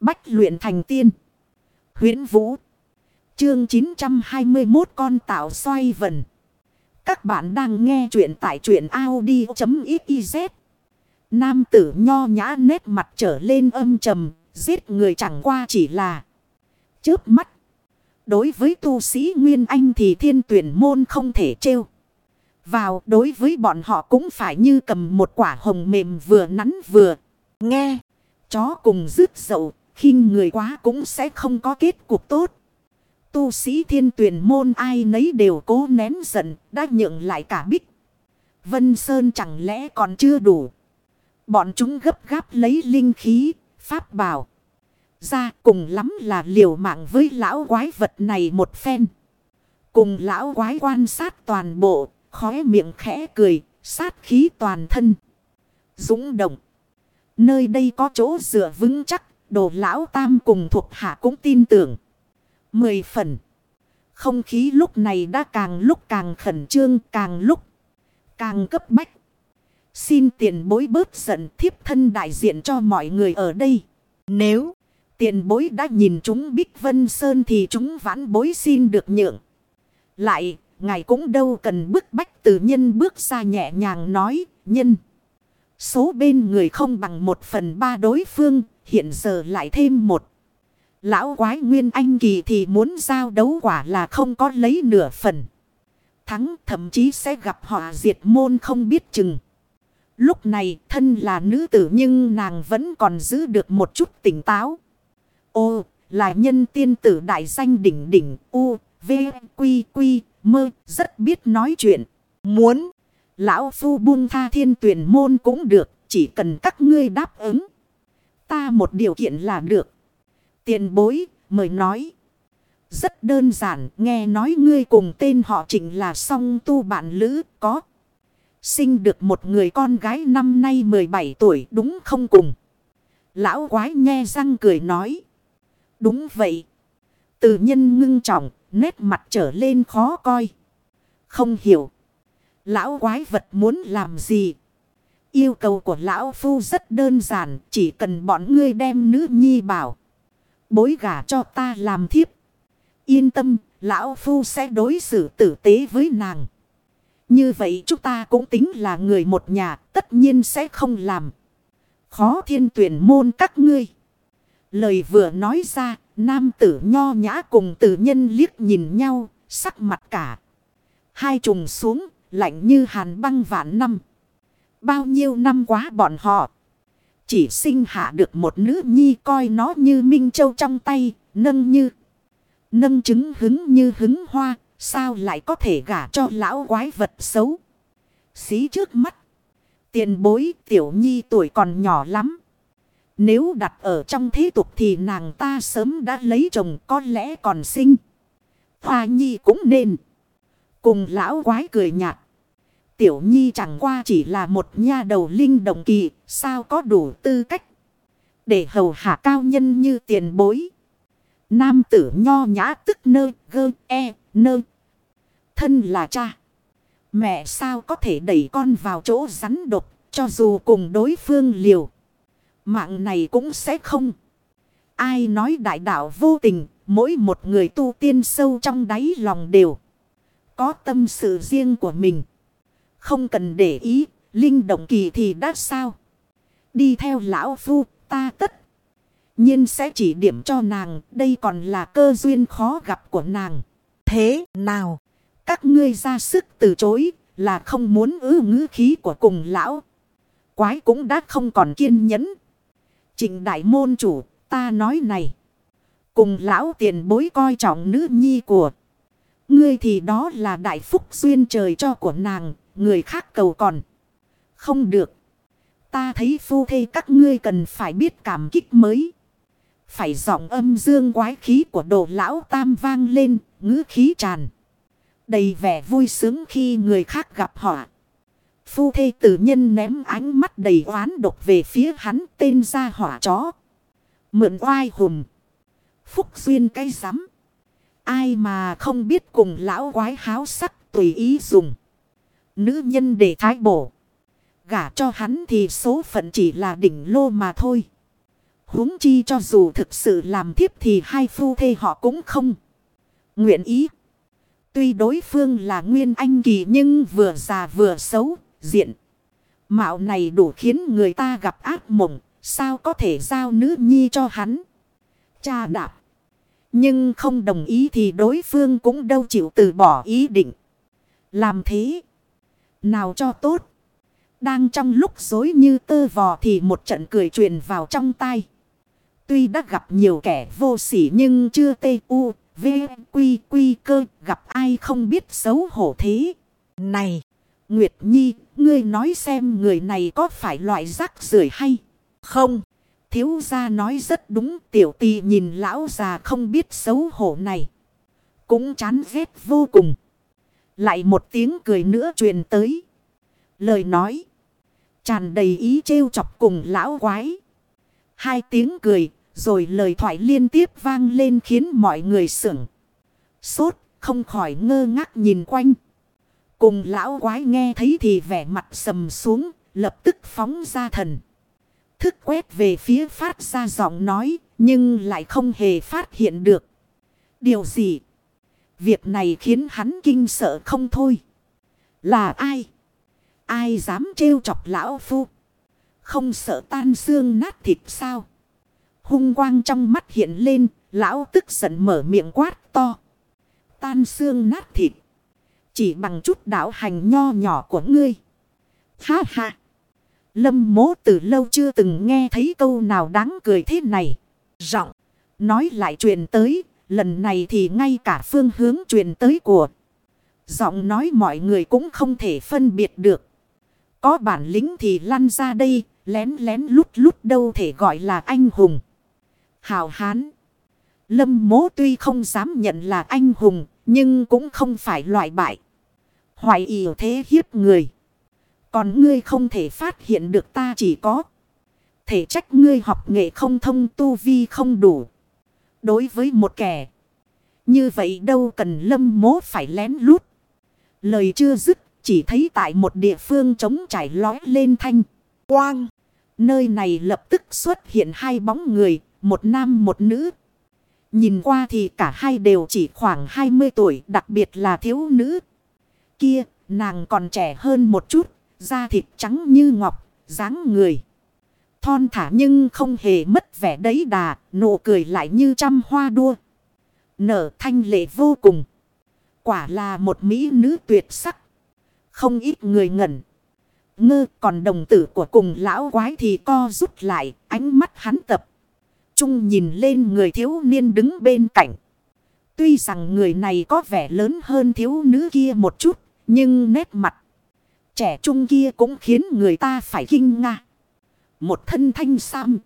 Bách luyện thành tiên. huyễn Vũ. Chương 921 con tạo xoay vần. Các bạn đang nghe truyện tại truyện Audi.xyz. Nam tử nho nhã nét mặt trở lên âm trầm. Giết người chẳng qua chỉ là chớp mắt. Đối với tu sĩ Nguyên Anh thì thiên tuyển môn không thể trêu. Vào đối với bọn họ cũng phải như cầm một quả hồng mềm vừa nắn vừa nghe. Chó cùng rứt dậu, khinh người quá cũng sẽ không có kết cục tốt. Tu sĩ thiên tuyển môn ai nấy đều cố nén giận, đã nhượng lại cả bích. Vân Sơn chẳng lẽ còn chưa đủ. Bọn chúng gấp gáp lấy linh khí, pháp bảo. Ra cùng lắm là liều mạng với lão quái vật này một phen. Cùng lão quái quan sát toàn bộ, khóe miệng khẽ cười, sát khí toàn thân. Dũng động. Nơi đây có chỗ dựa vững chắc, đồ lão tam cùng thuộc hạ cũng tin tưởng. Mười phần. Không khí lúc này đã càng lúc càng khẩn trương, càng lúc càng cấp bách. Xin tiền bối bớt giận thiếp thân đại diện cho mọi người ở đây. Nếu tiền bối đã nhìn chúng Bích Vân Sơn thì chúng vãn bối xin được nhượng. Lại, ngài cũng đâu cần bức bách từ nhân bước ra nhẹ nhàng nói, nhân. Số bên người không bằng một phần ba đối phương, hiện giờ lại thêm một. Lão quái nguyên anh kỳ thì muốn giao đấu quả là không có lấy nửa phần. Thắng thậm chí sẽ gặp họ diệt môn không biết chừng. Lúc này thân là nữ tử nhưng nàng vẫn còn giữ được một chút tỉnh táo. Ô, là nhân tiên tử đại danh đỉnh đỉnh U, V, Quy, Quy, Mơ, rất biết nói chuyện. Muốn, lão phu buông tha thiên tuyển môn cũng được, chỉ cần các ngươi đáp ứng. Ta một điều kiện là được. Tiền bối, mời nói. Rất đơn giản, nghe nói ngươi cùng tên họ trình là song tu bạn lữ, có. Sinh được một người con gái năm nay 17 tuổi đúng không cùng. Lão quái nghe răng cười nói. Đúng vậy. Từ nhân ngưng trọng, nét mặt trở lên khó coi. Không hiểu. Lão quái vật muốn làm gì? Yêu cầu của lão phu rất đơn giản. Chỉ cần bọn ngươi đem nữ nhi bảo. Bối gả cho ta làm thiếp. Yên tâm, lão phu sẽ đối xử tử tế với nàng. Như vậy chúng ta cũng tính là người một nhà, tất nhiên sẽ không làm. Khó thiên tuyển môn các ngươi. Lời vừa nói ra, nam tử nho nhã cùng tử nhân liếc nhìn nhau, sắc mặt cả. Hai trùng xuống, lạnh như hàn băng vạn năm. Bao nhiêu năm quá bọn họ. Chỉ sinh hạ được một nữ nhi coi nó như Minh Châu trong tay, nâng như. Nâng trứng hứng như hứng hoa, sao lại có thể gả cho lão quái vật xấu. Xí trước mắt. Tiền bối tiểu nhi tuổi còn nhỏ lắm. Nếu đặt ở trong thế tục thì nàng ta sớm đã lấy chồng có lẽ còn sinh. Hoa nhi cũng nên. Cùng lão quái cười nhạt. Tiểu nhi chẳng qua chỉ là một nha đầu linh động kỳ. Sao có đủ tư cách. Để hầu hạ cao nhân như tiền bối. Nam tử nho nhã tức nơ, gơ e nơ. Thân là cha. Mẹ sao có thể đẩy con vào chỗ rắn độc. Cho dù cùng đối phương liều. Mạng này cũng sẽ không. Ai nói đại đạo vô tình. Mỗi một người tu tiên sâu trong đáy lòng đều. Có tâm sự riêng của mình. Không cần để ý. Linh động kỳ thì đã sao. Đi theo lão phu ta tất. nhiên sẽ chỉ điểm cho nàng. Đây còn là cơ duyên khó gặp của nàng. Thế nào? Các ngươi ra sức từ chối. Là không muốn ư ngữ khí của cùng lão. Quái cũng đã không còn kiên nhẫn. trình đại môn chủ, ta nói này. Cùng lão tiền bối coi trọng nữ nhi của. Ngươi thì đó là đại phúc duyên trời cho của nàng, người khác cầu còn. Không được. Ta thấy phu thê các ngươi cần phải biết cảm kích mới. Phải giọng âm dương quái khí của đồ lão tam vang lên, ngữ khí tràn. Đầy vẻ vui sướng khi người khác gặp họ. Phu thê tử nhân ném ánh mắt đầy oán độc về phía hắn tên ra hỏa chó. Mượn oai hùm. Phúc duyên cây rắm. Ai mà không biết cùng lão quái háo sắc tùy ý dùng. Nữ nhân để thái bổ. Gả cho hắn thì số phận chỉ là đỉnh lô mà thôi. huống chi cho dù thực sự làm thiếp thì hai phu thê họ cũng không. Nguyện ý. Tuy đối phương là nguyên anh kỳ nhưng vừa già vừa xấu, diện. Mạo này đủ khiến người ta gặp ác mộng, sao có thể giao nữ nhi cho hắn. Cha đạp. Nhưng không đồng ý thì đối phương cũng đâu chịu từ bỏ ý định. Làm thế. Nào cho tốt. Đang trong lúc dối như tơ vò thì một trận cười truyền vào trong tai. Tuy đã gặp nhiều kẻ vô sỉ nhưng chưa tê u, v, quy, quy cơ, gặp ai không biết xấu hổ thế. Này, Nguyệt Nhi, ngươi nói xem người này có phải loại rác rưởi hay không? Thiếu gia nói rất đúng tiểu tì nhìn lão già không biết xấu hổ này. Cũng chán ghét vô cùng. Lại một tiếng cười nữa truyền tới. Lời nói. Tràn đầy ý trêu chọc cùng lão quái. Hai tiếng cười. Rồi lời thoại liên tiếp vang lên khiến mọi người sửng. Sốt không khỏi ngơ ngác nhìn quanh. Cùng lão quái nghe thấy thì vẻ mặt sầm xuống. Lập tức phóng ra thần thức quét về phía phát ra giọng nói, nhưng lại không hề phát hiện được. Điều gì? Việc này khiến hắn kinh sợ không thôi. Là ai? Ai dám trêu chọc lão phu? Không sợ tan xương nát thịt sao? Hung quang trong mắt hiện lên, lão tức giận mở miệng quát to. Tan xương nát thịt. Chỉ bằng chút đạo hành nho nhỏ của ngươi. Ha ha. Lâm mố từ lâu chưa từng nghe thấy câu nào đáng cười thế này. Giọng. Nói lại chuyện tới. Lần này thì ngay cả phương hướng truyền tới của. Giọng nói mọi người cũng không thể phân biệt được. Có bản lĩnh thì lăn ra đây. Lén lén lút lút đâu thể gọi là anh hùng. Hào hán. Lâm mố tuy không dám nhận là anh hùng. Nhưng cũng không phải loại bại. Hoài ỉ thế hiếp người. Còn ngươi không thể phát hiện được ta chỉ có. Thể trách ngươi học nghệ không thông, tu vi không đủ. Đối với một kẻ. Như vậy đâu cần lâm mố phải lén lút. Lời chưa dứt. Chỉ thấy tại một địa phương trống trải lói lên thanh. Quang. Nơi này lập tức xuất hiện hai bóng người. Một nam một nữ. Nhìn qua thì cả hai đều chỉ khoảng 20 tuổi. Đặc biệt là thiếu nữ. Kia nàng còn trẻ hơn một chút da thịt trắng như ngọc, dáng người. Thon thả nhưng không hề mất vẻ đấy đà, nụ cười lại như trăm hoa đua. Nở thanh lệ vô cùng. Quả là một mỹ nữ tuyệt sắc. Không ít người ngẩn. Ngơ còn đồng tử của cùng lão quái thì co rút lại, ánh mắt hắn tập. Trung nhìn lên người thiếu niên đứng bên cạnh. Tuy rằng người này có vẻ lớn hơn thiếu nữ kia một chút, nhưng nét mặt trẻ trung kia cũng khiến người ta phải kinh ngạc. Một thân thanh sam.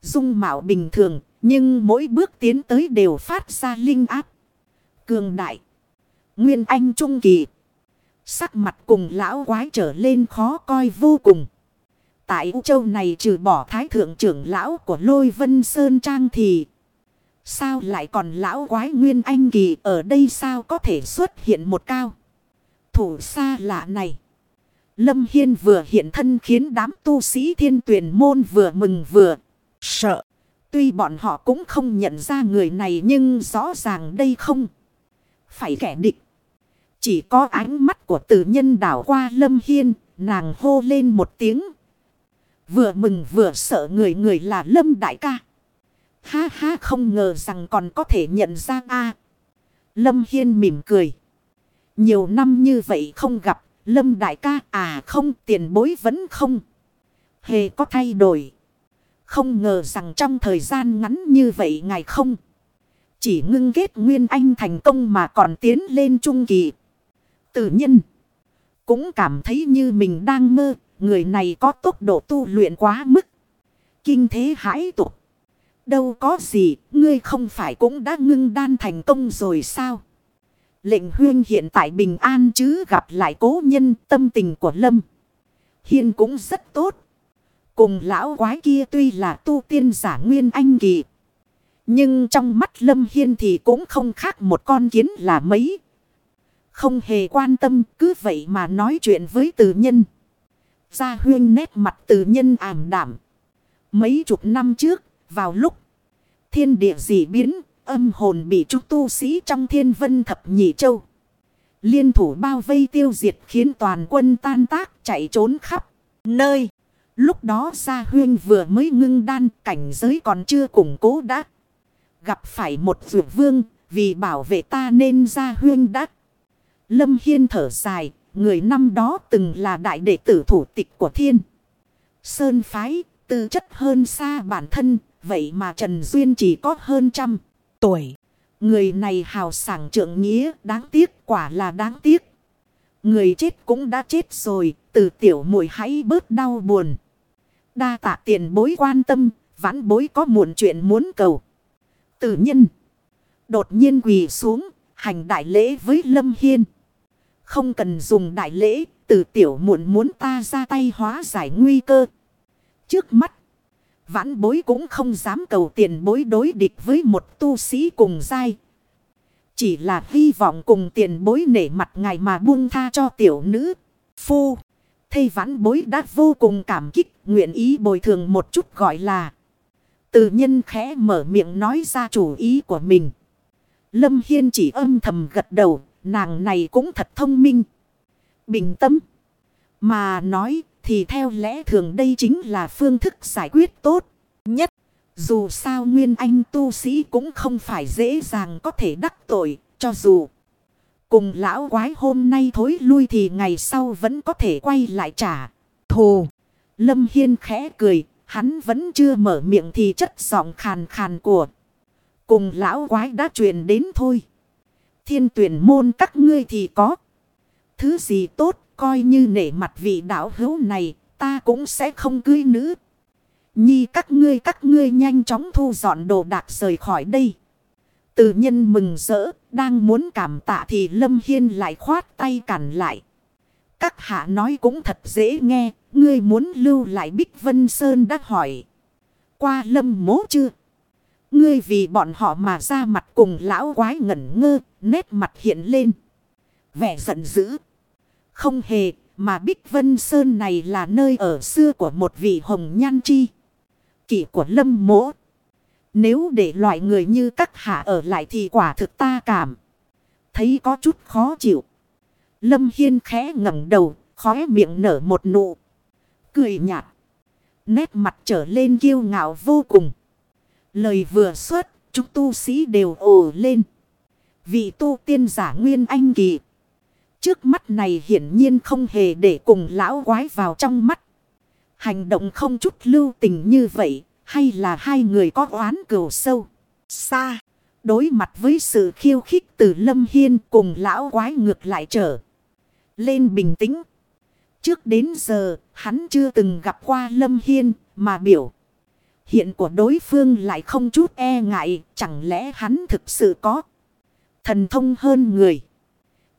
Dung mạo bình thường, nhưng mỗi bước tiến tới đều phát ra linh áp. Cường đại. Nguyên anh trung kỳ. Sắc mặt cùng lão quái trở lên khó coi vô cùng. Tại U Châu này trừ bỏ thái thượng trưởng lão của Lôi Vân Sơn Trang thì... Sao lại còn lão quái Nguyên Anh Kỳ ở đây sao có thể xuất hiện một cao? Thủ xa lạ này. Lâm Hiên vừa hiện thân khiến đám tu sĩ thiên tuyển môn vừa mừng vừa sợ. Tuy bọn họ cũng không nhận ra người này nhưng rõ ràng đây không phải kẻ địch. Chỉ có ánh mắt của tử nhân đảo qua Lâm Hiên, nàng hô lên một tiếng. Vừa mừng vừa sợ người người là Lâm Đại ca. Ha ha không ngờ rằng còn có thể nhận ra a Lâm Hiên mỉm cười. Nhiều năm như vậy không gặp Lâm đại ca à không, tiền bối vẫn không. Hề có thay đổi. Không ngờ rằng trong thời gian ngắn như vậy ngài không. Chỉ ngưng kết Nguyên Anh thành công mà còn tiến lên trung kỳ. Tự nhiên, Cũng cảm thấy như mình đang mơ. Người này có tốc độ tu luyện quá mức. Kinh thế hãi tục. Đâu có gì. Ngươi không phải cũng đã ngưng đan thành công rồi sao? Lệnh huyên hiện tại bình an chứ gặp lại cố nhân tâm tình của Lâm. Hiên cũng rất tốt. Cùng lão quái kia tuy là tu tiên giả nguyên anh kỳ. Nhưng trong mắt Lâm Hiên thì cũng không khác một con kiến là mấy. Không hề quan tâm cứ vậy mà nói chuyện với tử nhân. Gia huyên nét mặt tử nhân ảm đảm. Mấy chục năm trước, vào lúc thiên địa dị biến, âm hồn bị chúng tu sĩ trong thiên vân thập nhị châu. Liên thủ bao vây tiêu diệt khiến toàn quân tan tác chạy trốn khắp nơi. Lúc đó Gia Huyên vừa mới ngưng đan cảnh giới còn chưa củng cố đã. Gặp phải một vượt vương vì bảo vệ ta nên Gia Huyên đã. Lâm Hiên thở dài, người năm đó từng là đại đệ tử thủ tịch của thiên. Sơn Phái, tư chất hơn xa bản thân, vậy mà Trần Duyên chỉ có hơn trăm tuổi. Người này hào sảng trượng nghĩa, đáng tiếc, quả là đáng tiếc. Người chết cũng đã chết rồi, từ tiểu muội hãy bớt đau buồn. Đa tạ tiền bối quan tâm, vãn bối có muộn chuyện muốn cầu. Tử nhân. Đột nhiên quỳ xuống, hành đại lễ với Lâm Hiên. Không cần dùng đại lễ, từ tiểu muộn muốn ta ra tay hóa giải nguy cơ. Trước mắt, vãn bối cũng không dám cầu tiền bối đối địch với một tu sĩ cùng dai. Chỉ là hy vọng cùng tiền bối nể mặt ngài mà buông tha cho tiểu nữ. Phu, thây vãn bối đã vô cùng cảm kích, nguyện ý bồi thường một chút gọi là. Từ nhân khẽ mở miệng nói ra chủ ý của mình. Lâm Hiên chỉ âm thầm gật đầu, nàng này cũng thật thông minh. Bình tâm. Mà nói thì theo lẽ thường đây chính là phương thức giải quyết tốt nhất. Dù sao Nguyên Anh tu sĩ cũng không phải dễ dàng có thể đắc tội, cho dù cùng lão quái hôm nay thối lui thì ngày sau vẫn có thể quay lại trả thù. Lâm Hiên khẽ cười, hắn vẫn chưa mở miệng thì chất giọng khàn khàn của cùng lão quái đã truyền đến thôi. Thiên tuyển môn các ngươi thì có. Thứ gì tốt coi như nể mặt vị đạo hữu này ta cũng sẽ không cưới nữ. Nhi các ngươi các ngươi nhanh chóng thu dọn đồ đạc rời khỏi đây. Từ nhân mừng rỡ, đang muốn cảm tạ thì Lâm Hiên lại khoát tay cản lại. Các hạ nói cũng thật dễ nghe, ngươi muốn lưu lại Bích Vân Sơn đã hỏi. Qua lâm mố chưa? Ngươi vì bọn họ mà ra mặt cùng lão quái ngẩn ngơ, nét mặt hiện lên. Vẻ giận dữ. Không hề, mà Bích Vân Sơn này là nơi ở xưa của một vị hồng nhan chi. Kỷ của lâm mỗ. Nếu để loại người như các hạ ở lại thì quả thực ta cảm. Thấy có chút khó chịu. Lâm Hiên khẽ ngẩng đầu, khóe miệng nở một nụ. Cười nhạt. Nét mặt trở lên kiêu ngạo vô cùng. Lời vừa xuất, chúng tu sĩ đều ồ lên. Vị tu tiên giả nguyên anh kỳ. Trước mắt này hiển nhiên không hề để cùng lão quái vào trong mắt. Hành động không chút lưu tình như vậy, hay là hai người có oán cừu sâu, xa. Đối mặt với sự khiêu khích từ Lâm Hiên cùng lão quái ngược lại trở. Lên bình tĩnh. Trước đến giờ, hắn chưa từng gặp qua Lâm Hiên, mà biểu. Hiện của đối phương lại không chút e ngại, chẳng lẽ hắn thực sự có thần thông hơn người.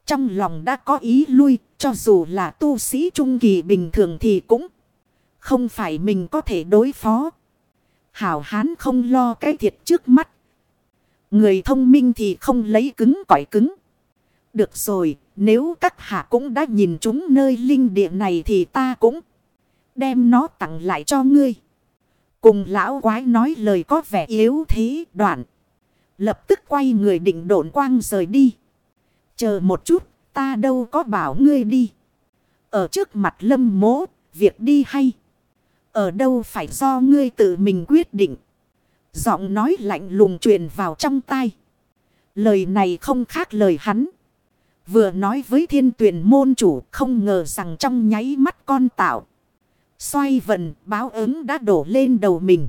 Trong lòng đã có ý lui, cho dù là tu sĩ trung kỳ bình thường thì cũng không phải mình có thể đối phó. Hảo hán không lo cái thiệt trước mắt. Người thông minh thì không lấy cứng cỏi cứng. Được rồi, nếu các hạ cũng đã nhìn chúng nơi linh địa này thì ta cũng đem nó tặng lại cho ngươi. Cùng lão quái nói lời có vẻ yếu thế đoạn. Lập tức quay người định độn quang rời đi. Chờ một chút, ta đâu có bảo ngươi đi. Ở trước mặt lâm mố, việc đi hay. Ở đâu phải do ngươi tự mình quyết định. Giọng nói lạnh lùng truyền vào trong tai. Lời này không khác lời hắn. Vừa nói với thiên tuyển môn chủ không ngờ rằng trong nháy mắt con tạo. Xoay vần báo ứng đã đổ lên đầu mình.